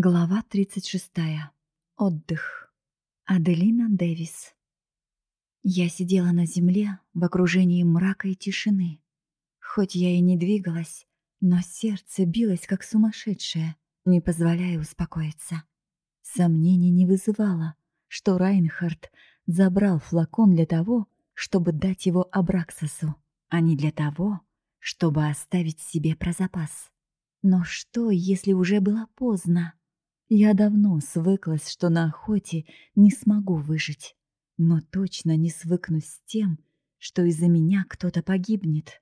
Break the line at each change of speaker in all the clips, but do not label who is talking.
Глава 36. Отдых. Аделина Дэвис. Я сидела на земле в окружении мрака и тишины. Хоть я и не двигалась, но сердце билось как сумасшедшее, не позволяя успокоиться. Сомнений не вызывало, что Райнхард забрал флакон для того, чтобы дать его Абраксасу, а не для того, чтобы оставить себе про запас. Но что, если уже было поздно? Я давно свыклась, что на охоте не смогу выжить, но точно не свыкнусь с тем, что из-за меня кто-то погибнет.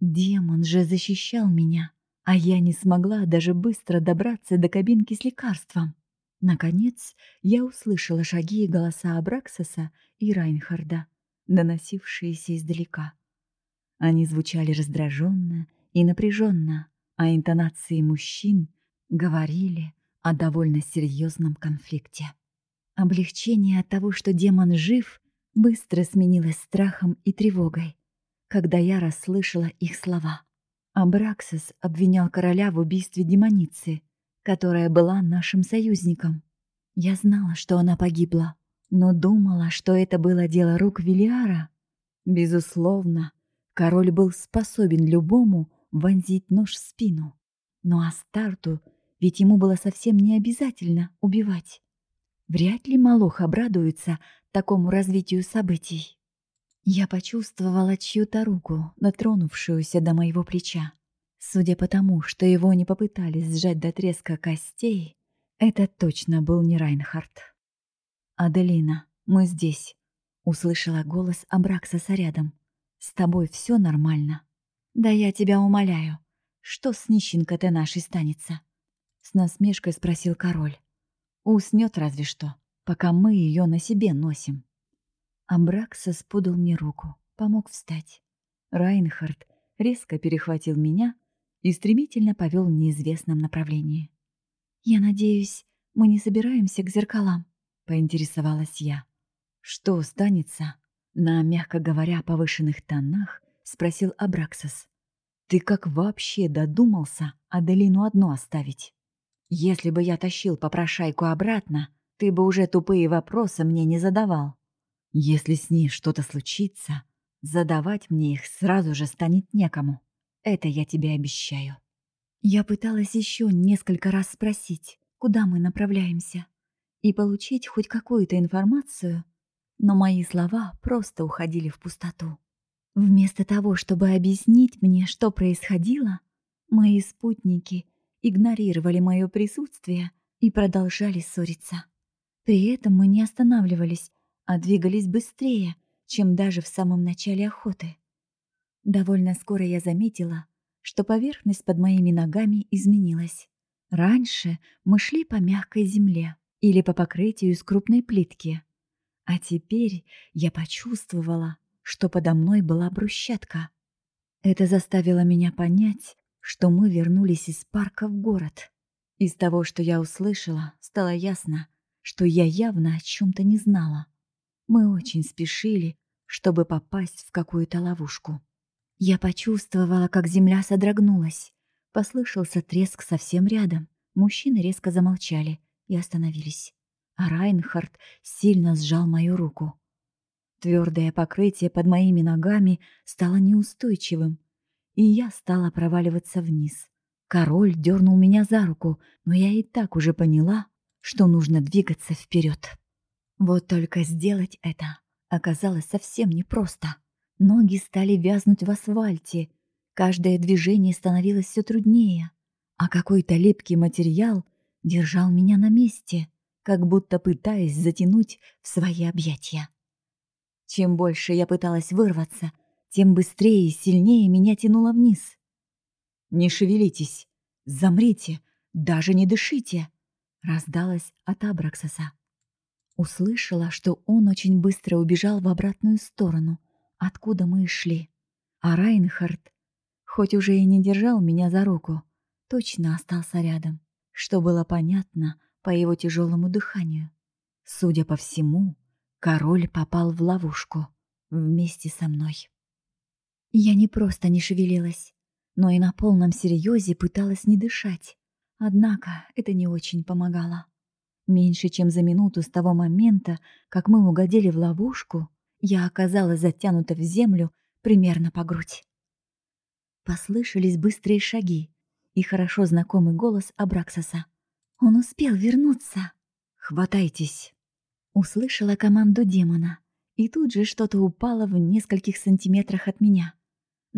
Демон же защищал меня, а я не смогла даже быстро добраться до кабинки с лекарством. Наконец, я услышала шаги и голоса Абраксаса и Райнхарда, доносившиеся издалека. Они звучали раздраженно и напряженно, а интонации мужчин говорили о довольно серьезном конфликте. Облегчение от того, что демон жив, быстро сменилось страхом и тревогой, когда я расслышала их слова. Абраксис обвинял короля в убийстве демоницы, которая была нашим союзником. Я знала, что она погибла, но думала, что это было дело рук Велиара. Безусловно, король был способен любому вонзить нож в спину, но Астарту — ведь ему было совсем не обязательно убивать. Вряд ли Малох обрадуется такому развитию событий. Я почувствовала чью-то руку, дотронувшуюся до моего плеча. Судя по тому, что его не попытались сжать до треска костей, это точно был не Райнхард. «Аделина, мы здесь», — услышала голос Абраксаса рядом. «С тобой все нормально?» «Да я тебя умоляю. Что с нищенкой-то нашей станется?» С насмешкой спросил король. Уснет разве что, пока мы ее на себе носим. Амбраксас подал мне руку, помог встать. Райнхард резко перехватил меня и стремительно повел в неизвестном направлении. «Я надеюсь, мы не собираемся к зеркалам?» — поинтересовалась я. «Что останется?» — на, мягко говоря, повышенных тонах спросил Абраксас. «Ты как вообще додумался Аделину одну оставить?» Если бы я тащил попрошайку обратно, ты бы уже тупые вопросы мне не задавал. Если с ней что-то случится, задавать мне их сразу же станет некому. Это я тебе обещаю. Я пыталась еще несколько раз спросить, куда мы направляемся, и получить хоть какую-то информацию, но мои слова просто уходили в пустоту. Вместо того, чтобы объяснить мне, что происходило, мои спутники — игнорировали мое присутствие и продолжали ссориться. При этом мы не останавливались, а двигались быстрее, чем даже в самом начале охоты. Довольно скоро я заметила, что поверхность под моими ногами изменилась. Раньше мы шли по мягкой земле или по покрытию из крупной плитки, а теперь я почувствовала, что подо мной была брусчатка. Это заставило меня понять, что мы вернулись из парка в город. Из того, что я услышала, стало ясно, что я явно о чем-то не знала. Мы очень спешили, чтобы попасть в какую-то ловушку. Я почувствовала, как земля содрогнулась. Послышался треск совсем рядом. Мужчины резко замолчали и остановились. А Райнхард сильно сжал мою руку. Твердое покрытие под моими ногами стало неустойчивым, и я стала проваливаться вниз. Король дернул меня за руку, но я и так уже поняла, что нужно двигаться вперед. Вот только сделать это оказалось совсем непросто. Ноги стали вязнуть в асфальте, каждое движение становилось все труднее, а какой-то липкий материал держал меня на месте, как будто пытаясь затянуть в свои объятия. Чем больше я пыталась вырваться, тем быстрее и сильнее меня тянуло вниз. «Не шевелитесь! Замрите! Даже не дышите!» — раздалось от Абраксаса. Услышала, что он очень быстро убежал в обратную сторону, откуда мы шли. А Райнхард, хоть уже и не держал меня за руку, точно остался рядом, что было понятно по его тяжелому дыханию. Судя по всему, король попал в ловушку вместе со мной. Я не просто не шевелилась, но и на полном серьезе пыталась не дышать. Однако это не очень помогало. Меньше чем за минуту с того момента, как мы угодили в ловушку, я оказалась затянута в землю примерно по грудь. Послышались быстрые шаги и хорошо знакомый голос Абраксаса. «Он успел вернуться!» «Хватайтесь!» Услышала команду демона, и тут же что-то упало в нескольких сантиметрах от меня.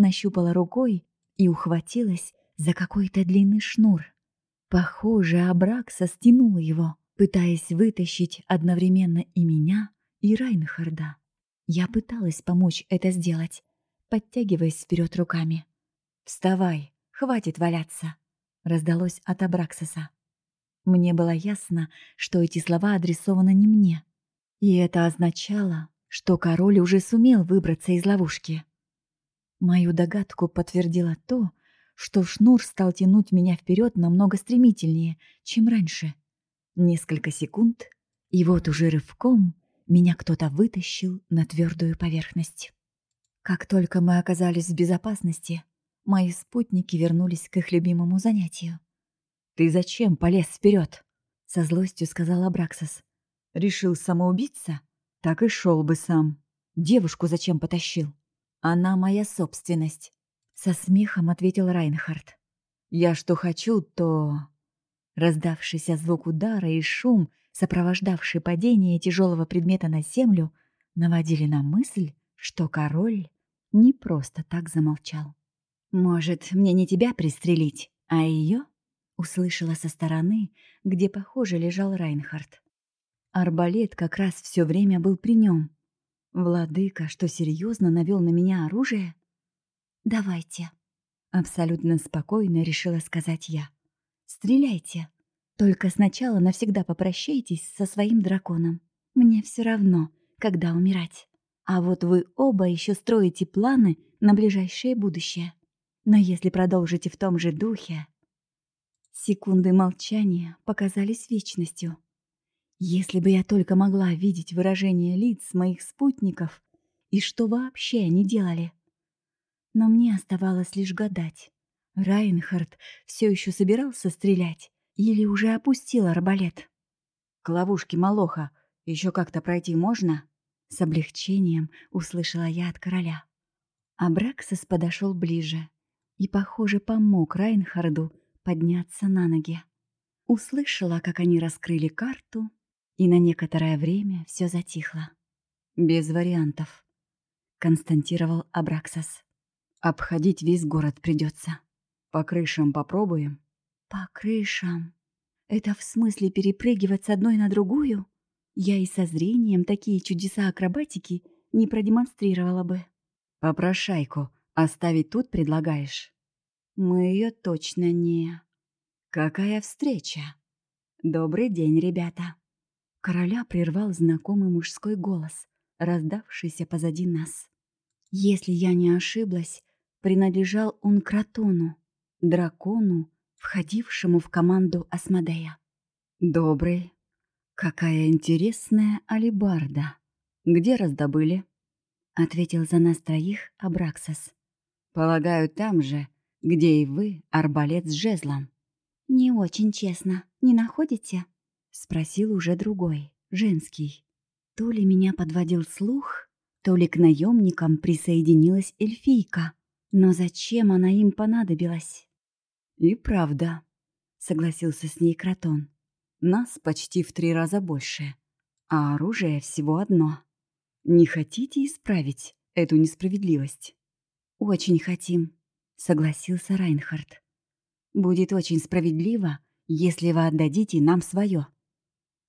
Нащупала рукой и ухватилась за какой-то длинный шнур. Похоже, Абракса стянула его, пытаясь вытащить одновременно и меня, и Райнхарда. Я пыталась помочь это сделать, подтягиваясь вперед руками. «Вставай, хватит валяться!» — раздалось от Абраксаса. Мне было ясно, что эти слова адресованы не мне. И это означало, что король уже сумел выбраться из ловушки. Мою догадку подтвердило то, что шнур стал тянуть меня вперед намного стремительнее, чем раньше. Несколько секунд, и вот уже рывком меня кто-то вытащил на твердую поверхность. Как только мы оказались в безопасности, мои спутники вернулись к их любимому занятию. «Ты зачем полез вперед? со злостью сказал Абраксас. «Решил самоубиться? Так и шел бы сам. Девушку зачем потащил? Она моя собственность», — со смехом ответил Райнхард. «Я что хочу, то...» Раздавшийся звук удара и шум, сопровождавший падение тяжелого предмета на землю, наводили на мысль, что король не просто так замолчал. «Может, мне не тебя пристрелить, а ее?» Услышала со стороны, где, похоже, лежал Райнхард. Арбалет как раз все время был при нем. Владыка, что серьезно навел на меня оружие? «Давайте», — абсолютно спокойно решила сказать я. «Стреляйте. Только сначала навсегда попрощайтесь со своим драконом. Мне все равно, когда умирать. А вот вы оба еще строите планы на ближайшее будущее. Но если продолжите в том же духе... Секунды молчания показались вечностью. Если бы я только могла видеть выражение лиц моих спутников и что вообще они делали. Но мне оставалось лишь гадать. Райнхард все еще собирался стрелять или уже опустил арбалет. «К ловушке Малоха еще как-то пройти можно?» С облегчением услышала я от короля. Абраксис подошел ближе и, похоже, помог Райнхарду подняться на ноги. Услышала, как они раскрыли карту, и на некоторое время все затихло. «Без вариантов», — константировал Абраксас. «Обходить весь город придется. По крышам попробуем?» «По крышам? Это в смысле перепрыгивать с одной на другую? Я и со зрением такие чудеса акробатики не продемонстрировала бы». «Попрошайку оставить тут предлагаешь?» Мы ее точно не... Какая встреча! Добрый день, ребята! Короля прервал знакомый мужской голос, раздавшийся позади нас. Если я не ошиблась, принадлежал он Кротону, дракону, входившему в команду Асмодея. «Добрый. Какая интересная алибарда. Где раздобыли?» — ответил за нас троих Абраксас. «Полагаю, там же, где и вы арбалет с жезлом. «Не очень честно, не находите?» — спросил уже другой, женский. То ли меня подводил слух, то ли к наемникам присоединилась эльфийка. Но зачем она им понадобилась? «И правда», — согласился с ней Кротон. «Нас почти в три раза больше, а оружие всего одно. Не хотите исправить эту несправедливость?» «Очень хотим», согласился Райнхард. «Будет очень справедливо, если вы отдадите нам свое».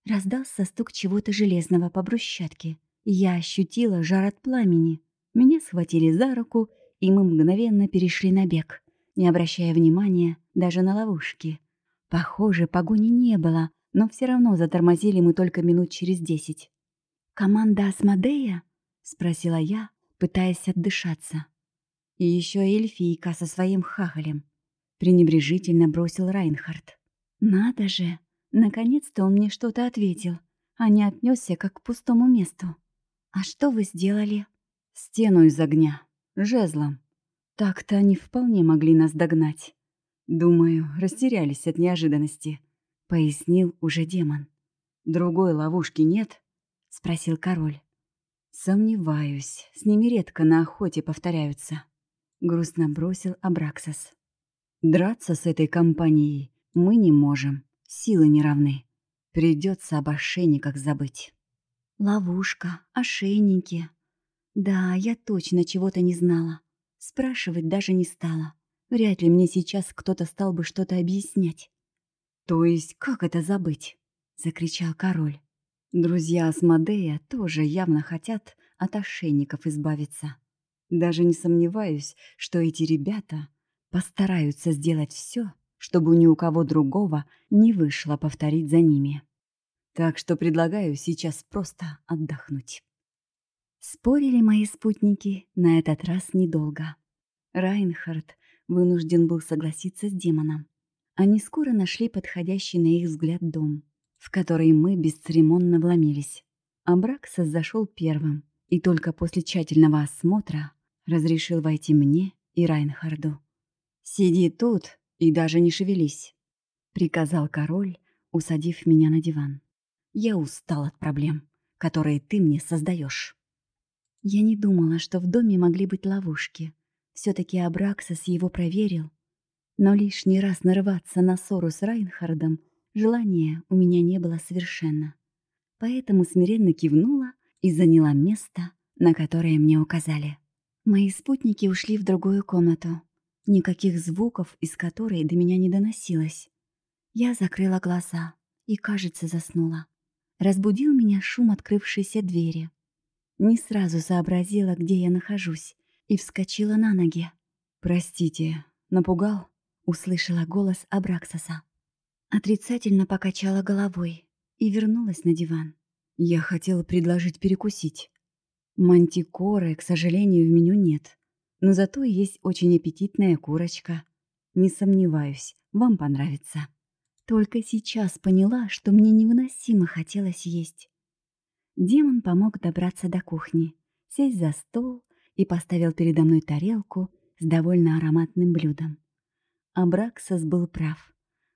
Раздался стук чего-то железного по брусчатке. Я ощутила жар от пламени. Меня схватили за руку, и мы мгновенно перешли на бег, не обращая внимания даже на ловушки. Похоже, погони не было, но все равно затормозили мы только минут через десять. «Команда Асмодея?» — спросила я, пытаясь отдышаться. И еще эльфийка со своим хахалем. Пренебрежительно бросил Райнхард. Надо же! Наконец-то он мне что-то ответил, а не отнесся как к пустому месту. А что вы сделали? Стену из огня. Жезлом. Так-то они вполне могли нас догнать. «Думаю, растерялись от неожиданности», — пояснил уже демон. «Другой ловушки нет?» — спросил король. «Сомневаюсь, с ними редко на охоте повторяются», — грустно бросил Абраксас. «Драться с этой компанией мы не можем, силы не равны. Придется об ошейниках забыть». «Ловушка, ошейники. Да, я точно чего-то не знала. Спрашивать даже не стала. Вряд ли мне сейчас кто-то стал бы что-то объяснять». «То есть как это забыть?» — закричал король. Друзья Асмодея тоже явно хотят от ошейников избавиться. Даже не сомневаюсь, что эти ребята постараются сделать все, чтобы ни у кого другого не вышло повторить за ними. Так что предлагаю сейчас просто отдохнуть. Спорили мои спутники на этот раз недолго. Райнхард вынужден был согласиться с демоном. Они скоро нашли подходящий на их взгляд дом в который мы бесцеремонно вломились. Абраксас зашел первым и только после тщательного осмотра разрешил войти мне и Райнхарду. «Сиди тут и даже не шевелись», — приказал король, усадив меня на диван. «Я устал от проблем, которые ты мне создаешь». Я не думала, что в доме могли быть ловушки. Все-таки Абраксас его проверил. Но лишний раз нарываться на ссору с Райнхардом Желания у меня не было совершенно. Поэтому смиренно кивнула и заняла место, на которое мне указали. Мои спутники ушли в другую комнату. Никаких звуков, из которой до меня не доносилось. Я закрыла глаза и, кажется, заснула. Разбудил меня шум открывшейся двери. Не сразу сообразила, где я нахожусь, и вскочила на ноги. «Простите, напугал?» — услышала голос Абраксаса. Отрицательно покачала головой и вернулась на диван. Я хотела предложить перекусить. Мантикоры, к сожалению, в меню нет. Но зато есть очень аппетитная курочка. Не сомневаюсь, вам понравится. Только сейчас поняла, что мне невыносимо хотелось есть. Демон помог добраться до кухни, сесть за стол и поставил передо мной тарелку с довольно ароматным блюдом. Абраксас был прав.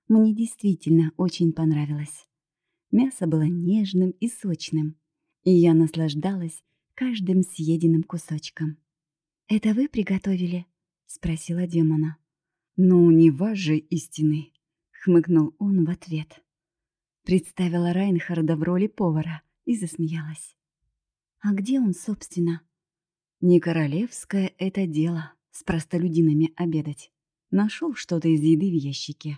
Мне действительно очень понравилось. Мясо было нежным и сочным, и я наслаждалась каждым съеденным кусочком. «Это вы приготовили?» — спросила демона. «Ну, не ваш же истины», — хмыкнул он в ответ. Представила Райнхарда в роли повара и засмеялась. «А где он, собственно?» «Не королевское это дело с простолюдинами обедать. Нашел что-то из еды в ящике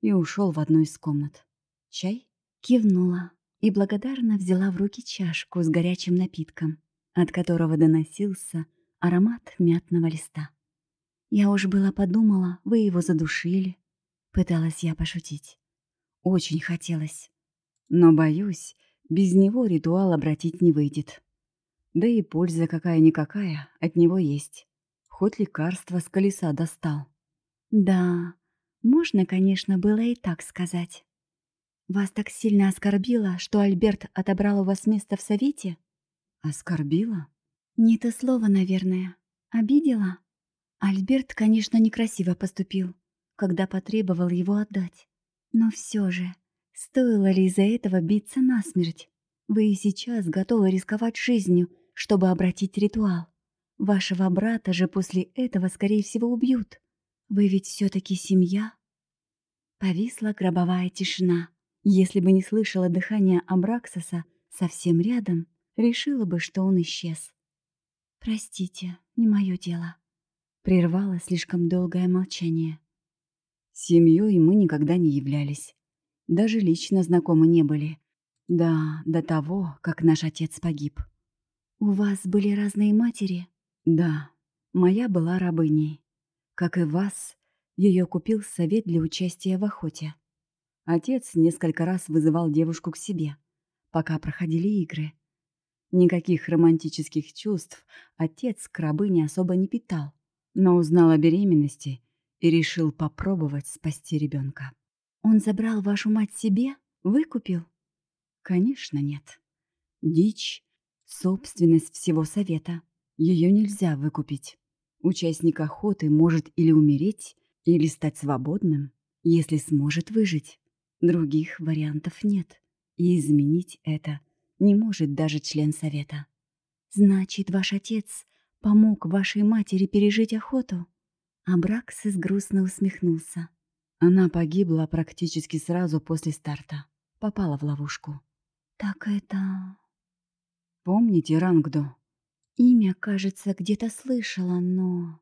и ушел в одну из комнат. «Чай?» Кивнула и благодарно взяла в руки чашку с горячим напитком, от которого доносился аромат мятного листа. «Я уж была подумала, вы его задушили», — пыталась я пошутить. Очень хотелось. Но, боюсь, без него ритуал обратить не выйдет. Да и польза какая-никакая от него есть. Хоть лекарство с колеса достал. Да, можно, конечно, было и так сказать. Вас так сильно оскорбило, что Альберт отобрал у вас место в совете? Оскорбила? Не то слово, наверное. Обидела? Альберт, конечно, некрасиво поступил, когда потребовал его отдать. Но все же, стоило ли из-за этого биться насмерть? Вы и сейчас готовы рисковать жизнью, чтобы обратить ритуал. Вашего брата же после этого, скорее всего, убьют. Вы ведь все-таки семья?» Повисла гробовая тишина. Если бы не слышала дыхания Абраксаса совсем рядом, решила бы, что он исчез. «Простите, не мое дело», — прервало слишком долгое молчание. Семьей мы никогда не являлись. Даже лично знакомы не были. Да, до того, как наш отец погиб. «У вас были разные матери?» «Да, моя была рабыней. Как и вас, ее купил совет для участия в охоте. Отец несколько раз вызывал девушку к себе, пока проходили игры. Никаких романтических чувств отец к рабыне особо не питал, но узнал о беременности и решил попробовать спасти ребенка. «Он забрал вашу мать себе? Выкупил?» «Конечно нет. Дичь — собственность всего совета. Ее нельзя выкупить. Участник охоты может или умереть, Или стать свободным, если сможет выжить. Других вариантов нет. И изменить это не может даже член совета. Значит, ваш отец помог вашей матери пережить охоту? Абраксис грустно усмехнулся. Она погибла практически сразу после старта. Попала в ловушку. Так это... Помните Рангду? Имя, кажется, где-то слышала, но...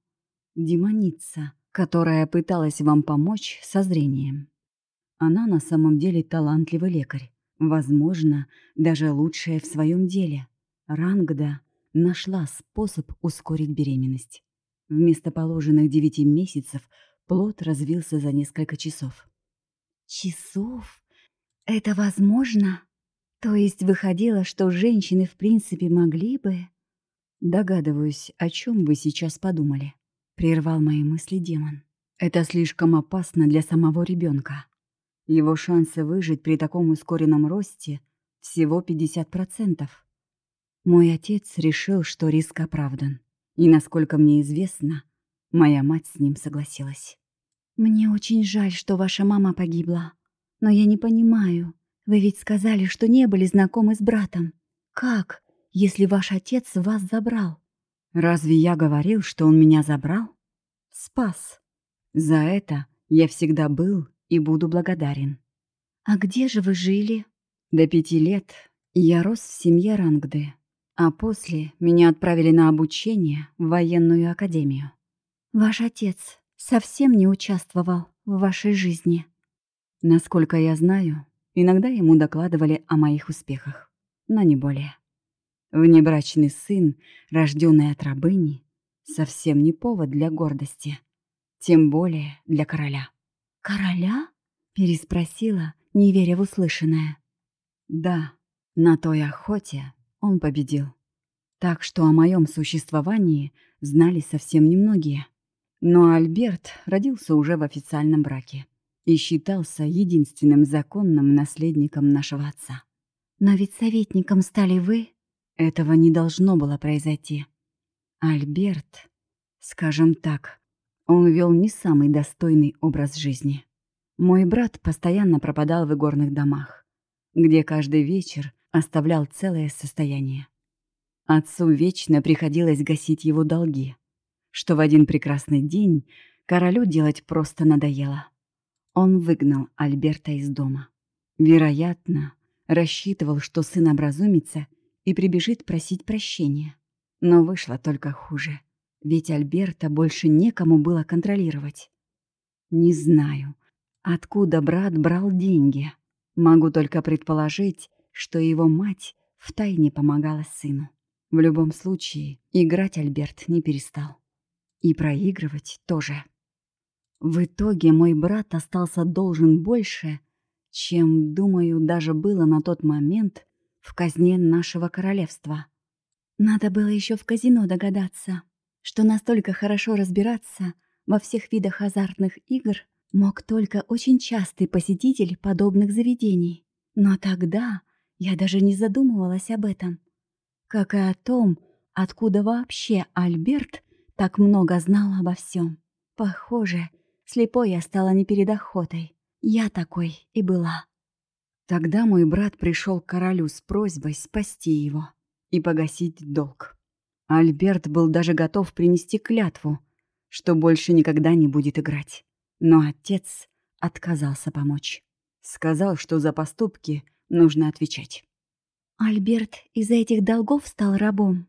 Демоница, которая пыталась вам помочь со зрением. Она на самом деле талантливый лекарь. Возможно, даже лучшая в своем деле. Рангда нашла способ ускорить беременность. Вместо положенных девяти месяцев плод развился за несколько часов. Часов? Это возможно? То есть выходило, что женщины в принципе могли бы... Догадываюсь, о чем вы сейчас подумали. Прервал мои мысли демон. Это слишком опасно для самого ребенка. Его шансы выжить при таком ускоренном росте всего 50%. Мой отец решил, что риск оправдан. И, насколько мне известно, моя мать с ним согласилась. «Мне очень жаль, что ваша мама погибла. Но я не понимаю. Вы ведь сказали, что не были знакомы с братом. Как, если ваш отец вас забрал?» «Разве я говорил, что он меня забрал?» «Спас. За это я всегда был и буду благодарен. «А где же вы жили?» «До пяти лет я рос в семье Рангды, а после меня отправили на обучение в военную академию. Ваш отец совсем не участвовал в вашей жизни?» Насколько я знаю, иногда ему докладывали о моих успехах, но не более. Внебрачный сын, рожденный от рабыни, совсем не повод для гордости, тем более для короля. «Короля?» — переспросила, не веря в услышанное. «Да, на той охоте он победил. Так что о моем существовании знали совсем немногие. Но Альберт родился уже в официальном браке и считался единственным законным наследником нашего отца. Но ведь советником стали вы. Этого не должно было произойти. Альберт, скажем так, он вел не самый достойный образ жизни. Мой брат постоянно пропадал в игорных домах, где каждый вечер оставлял целое состояние. Отцу вечно приходилось гасить его долги, что в один прекрасный день королю делать просто надоело. Он выгнал Альберта из дома. Вероятно, рассчитывал, что сын образумится и прибежит просить прощения. Но вышло только хуже. Ведь Альберта больше некому было контролировать. Не знаю, откуда брат брал деньги. Могу только предположить, что его мать втайне помогала сыну. В любом случае, играть Альберт не перестал. И проигрывать тоже. В итоге мой брат остался должен больше, чем, думаю, даже было на тот момент в казне нашего королевства. Надо было еще в казино догадаться что настолько хорошо разбираться во всех видах азартных игр мог только очень частый посетитель подобных заведений. Но тогда я даже не задумывалась об этом. Как и о том, откуда вообще Альберт так много знал обо всем. Похоже, слепой я стала не перед охотой. Я такой и была. Тогда мой брат пришел к королю с просьбой спасти его и погасить долг. Альберт был даже готов принести клятву, что больше никогда не будет играть. Но отец отказался помочь. Сказал, что за поступки нужно отвечать. «Альберт из-за этих долгов стал рабом?»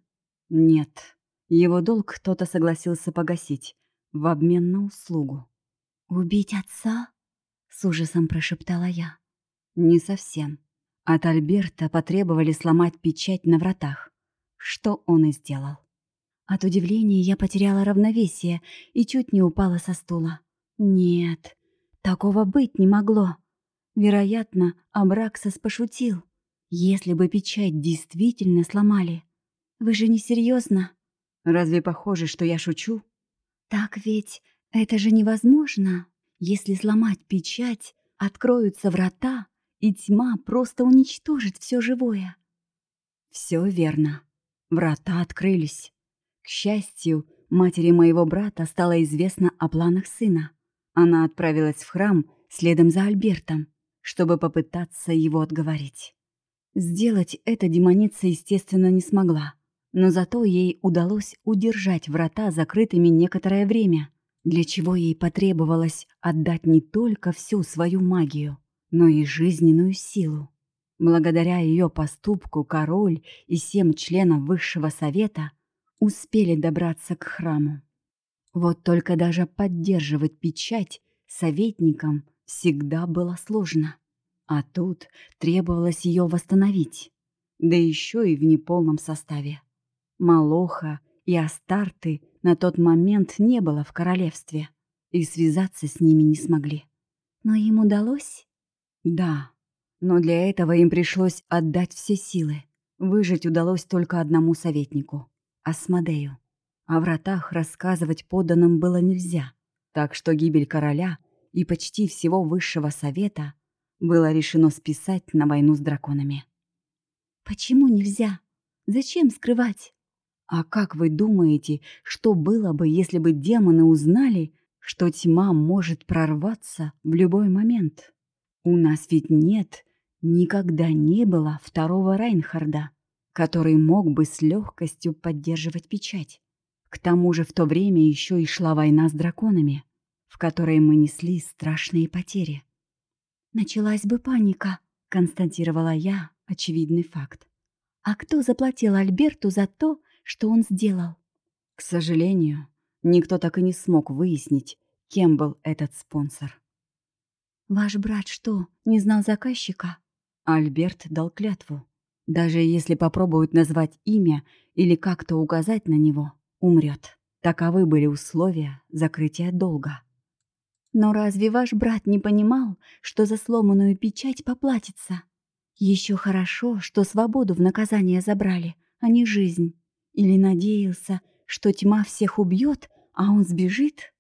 «Нет. Его долг кто-то согласился погасить в обмен на услугу». «Убить отца?» — с ужасом прошептала я. «Не совсем. От Альберта потребовали сломать печать на вратах что он и сделал. От удивления я потеряла равновесие и чуть не упала со стула. Нет, такого быть не могло. Вероятно, Абраксас пошутил. Если бы печать действительно сломали. Вы же не серьезно? Разве похоже, что я шучу? Так ведь это же невозможно. Если сломать печать, откроются врата, и тьма просто уничтожит все живое. Все верно. Врата открылись. К счастью, матери моего брата стало известно о планах сына. Она отправилась в храм следом за Альбертом, чтобы попытаться его отговорить. Сделать это демоница, естественно, не смогла, но зато ей удалось удержать врата закрытыми некоторое время, для чего ей потребовалось отдать не только всю свою магию, но и жизненную силу. Благодаря ее поступку король и семь членов высшего совета успели добраться к храму. Вот только даже поддерживать печать советникам всегда было сложно. А тут требовалось ее восстановить, да еще и в неполном составе. Малоха и Астарты на тот момент не было в королевстве, и связаться с ними не смогли. Но им удалось? Да, но для этого им пришлось отдать все силы. Выжить удалось только одному советнику — Асмодею. О вратах рассказывать подданным было нельзя, так что гибель короля и почти всего высшего совета было решено списать на войну с драконами. «Почему нельзя? Зачем скрывать?» «А как вы думаете, что было бы, если бы демоны узнали, что тьма может прорваться в любой момент? У нас ведь нет, никогда не было второго Райнхарда, который мог бы с легкостью поддерживать печать. К тому же в то время еще и шла война с драконами, в которой мы несли страшные потери. «Началась бы паника», — констатировала я очевидный факт. «А кто заплатил Альберту за то, что он сделал?» К сожалению, никто так и не смог выяснить, кем был этот спонсор. «Ваш брат что, не знал заказчика?» Альберт дал клятву. Даже если попробуют назвать имя или как-то указать на него, умрет. Таковы были условия закрытия долга. Но разве ваш брат не понимал, что за сломанную печать поплатится? Еще хорошо, что свободу в наказание забрали, а не жизнь. Или надеялся, что тьма всех убьет, а он сбежит?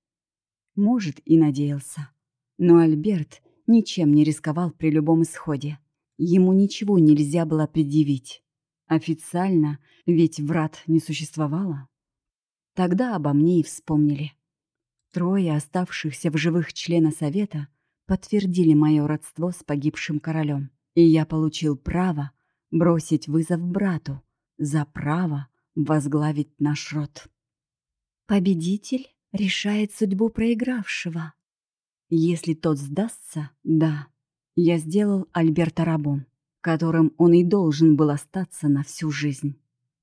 Может, и надеялся. Но Альберт ничем не рисковал при любом исходе. Ему ничего нельзя было предъявить. Официально ведь врат не существовало. Тогда обо мне и вспомнили. Трое оставшихся в живых члена совета подтвердили мое родство с погибшим королем, и я получил право бросить вызов брату за право возглавить наш род. Победитель решает судьбу проигравшего. Если тот сдастся, да, я сделал Альберта рабом, которым он и должен был остаться на всю жизнь.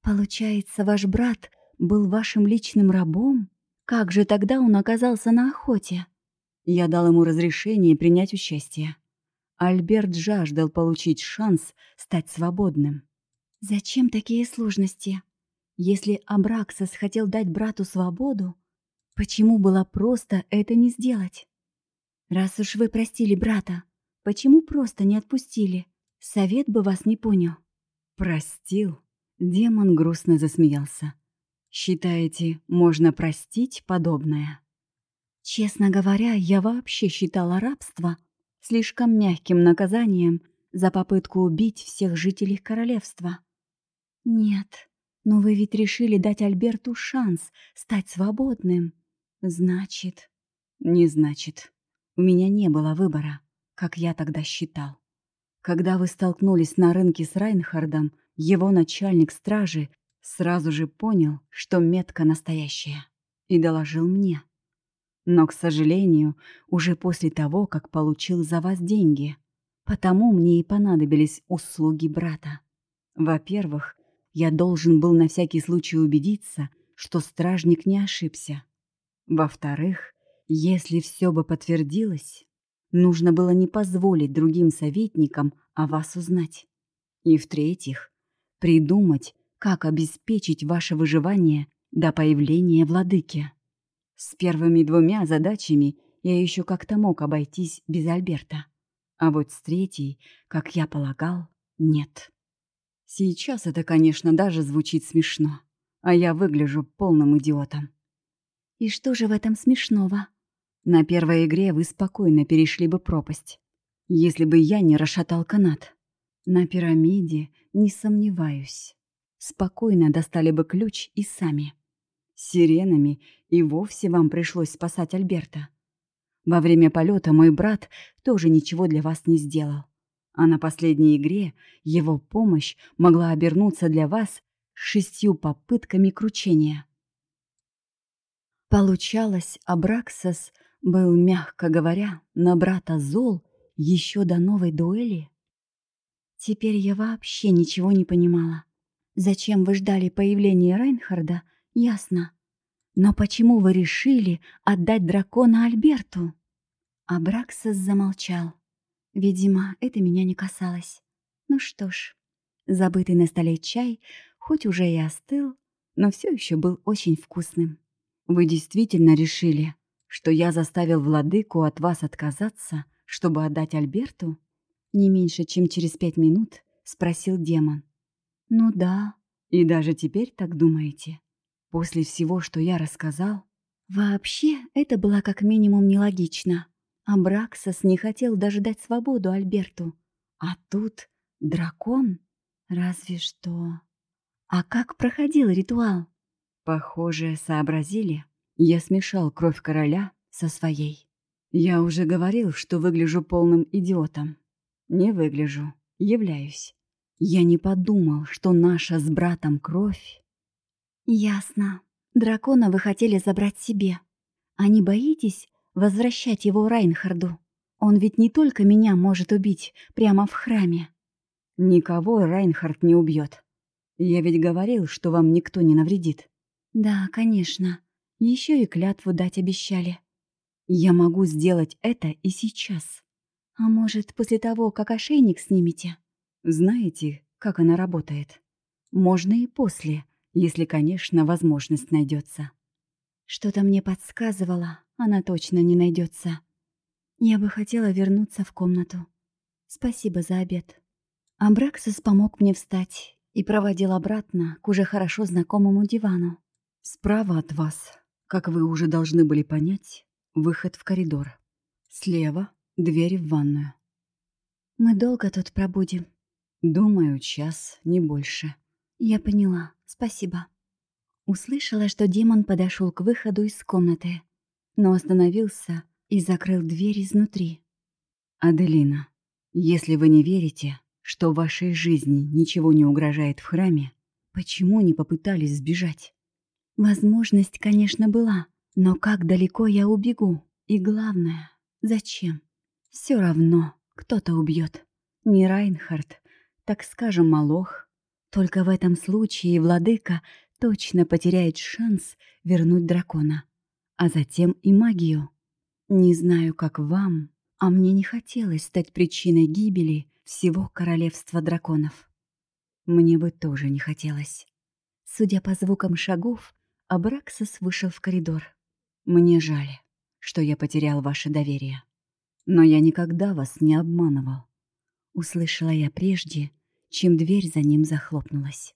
Получается, ваш брат был вашим личным рабом? Как же тогда он оказался на охоте? Я дал ему разрешение принять участие. Альберт жаждал получить шанс стать свободным. Зачем такие сложности? Если Абраксас хотел дать брату свободу, почему было просто это не сделать? Раз уж вы простили брата, почему просто не отпустили? Совет бы вас не понял. Простил. Демон грустно засмеялся. Считаете, можно простить подобное? Честно говоря, я вообще считала рабство слишком мягким наказанием за попытку убить всех жителей королевства. Нет, но вы ведь решили дать Альберту шанс стать свободным. Значит... Не значит. У меня не было выбора, как я тогда считал. Когда вы столкнулись на рынке с Райнхардом, его начальник стражи Сразу же понял, что метка настоящая, и доложил мне. Но, к сожалению, уже после того, как получил за вас деньги. Потому мне и понадобились услуги брата. Во-первых, я должен был на всякий случай убедиться, что стражник не ошибся. Во-вторых, если все бы подтвердилось, нужно было не позволить другим советникам о вас узнать. И в-третьих, придумать, как обеспечить ваше выживание до появления владыки. С первыми двумя задачами я еще как-то мог обойтись без Альберта. А вот с третьей, как я полагал, нет. Сейчас это, конечно, даже звучит смешно, а я выгляжу полным идиотом. И что же в этом смешного? На первой игре вы спокойно перешли бы пропасть, если бы я не расшатал канат. На пирамиде не сомневаюсь спокойно достали бы ключ и сами. Сиренами и вовсе вам пришлось спасать Альберта.
Во время полета мой брат тоже ничего для вас не сделал. А на последней игре его помощь могла обернуться для вас шестью попытками кручения. Получалось, Абраксас был, мягко говоря, на брата зол еще до новой дуэли?
Теперь я вообще ничего не понимала. Зачем вы ждали появления Райнхарда, ясно. Но почему вы решили отдать дракона Альберту? Абраксас замолчал. Видимо, это меня не касалось. Ну что ж, забытый на столе чай, хоть уже и остыл, но все еще был очень вкусным.
Вы действительно решили, что я заставил владыку от вас отказаться, чтобы отдать Альберту?
Не меньше, чем через пять минут, спросил демон.
Ну да. И даже теперь так думаете? После всего, что я рассказал?
Вообще, это было как минимум нелогично. Абраксас не хотел даже дать свободу Альберту. А тут дракон? Разве что... А как проходил ритуал?
Похоже, сообразили. Я смешал кровь короля со своей. Я уже говорил, что выгляжу полным идиотом. Не выгляжу, являюсь. Я не подумал, что наша с братом кровь...
Ясно. Дракона вы хотели забрать себе. А не боитесь возвращать его Райнхарду? Он ведь не только меня может убить прямо в храме.
Никого Райнхард не убьет. Я ведь говорил, что вам никто не навредит.
Да, конечно. Еще и клятву дать обещали.
Я могу сделать это и сейчас.
А может, после того, как ошейник снимете?
Знаете, как она работает? Можно и после, если, конечно, возможность найдется.
Что-то мне подсказывало, она точно не найдется. Я бы хотела вернуться в комнату. Спасибо за обед. Абраксис помог мне встать и проводил обратно к уже хорошо знакомому дивану.
Справа от вас, как вы уже должны были понять, выход в коридор. Слева — дверь в ванную.
Мы долго тут пробудем?
Думаю, час, не больше.
Я поняла. Спасибо. Услышала, что демон подошел к выходу из комнаты, но остановился и закрыл дверь изнутри.
«Аделина, если вы не верите, что в вашей жизни ничего не угрожает в храме, почему не попытались сбежать?»
Возможность, конечно, была, но как далеко я убегу? И главное, зачем? Все равно кто-то убьет. Не Райнхард, так скажем, Малох. Только в этом случае владыка точно потеряет шанс вернуть дракона, а затем и магию. Не знаю, как вам, а мне не хотелось стать причиной гибели всего королевства драконов. Мне бы тоже не хотелось. Судя по звукам шагов, Абраксас вышел в коридор.
«Мне жаль, что я потерял ваше доверие. Но я никогда вас не обманывал».
Услышала я прежде, чем дверь за ним захлопнулась.